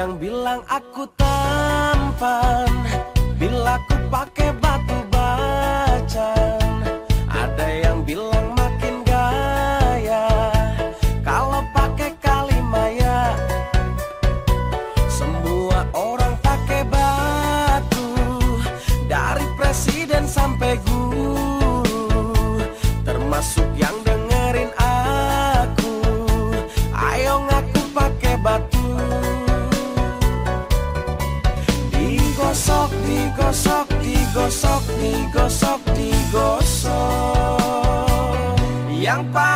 yang bilang aku tampan. digosok digosok digosok. Yang paling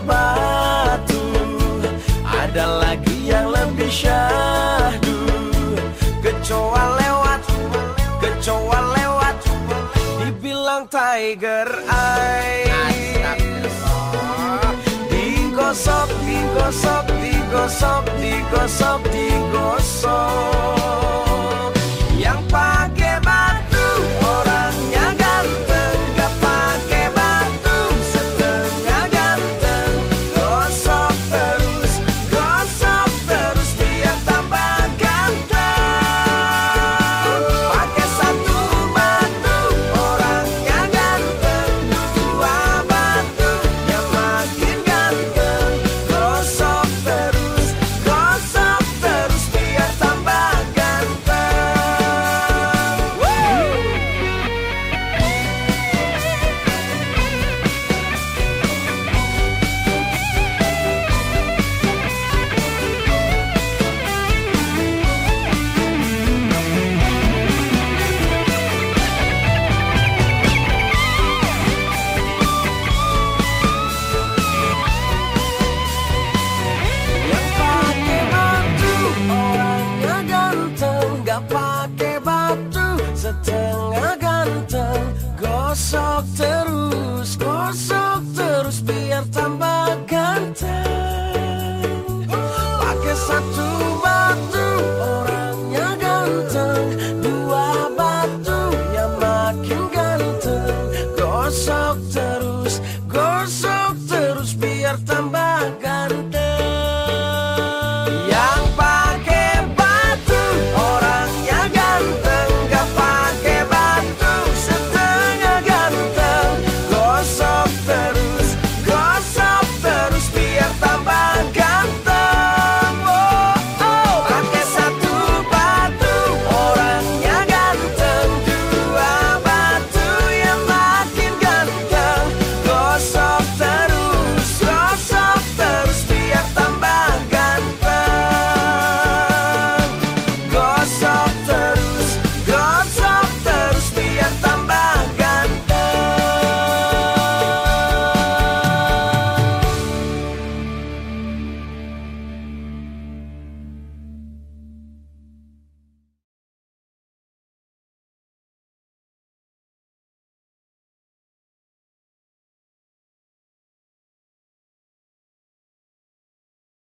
batu. Ada lagi yang lebih syahdu. Kecoa lewat, kecoa lewat. Dibilang tiger eyes Digosok, digosok, digosok, digosok, digosok.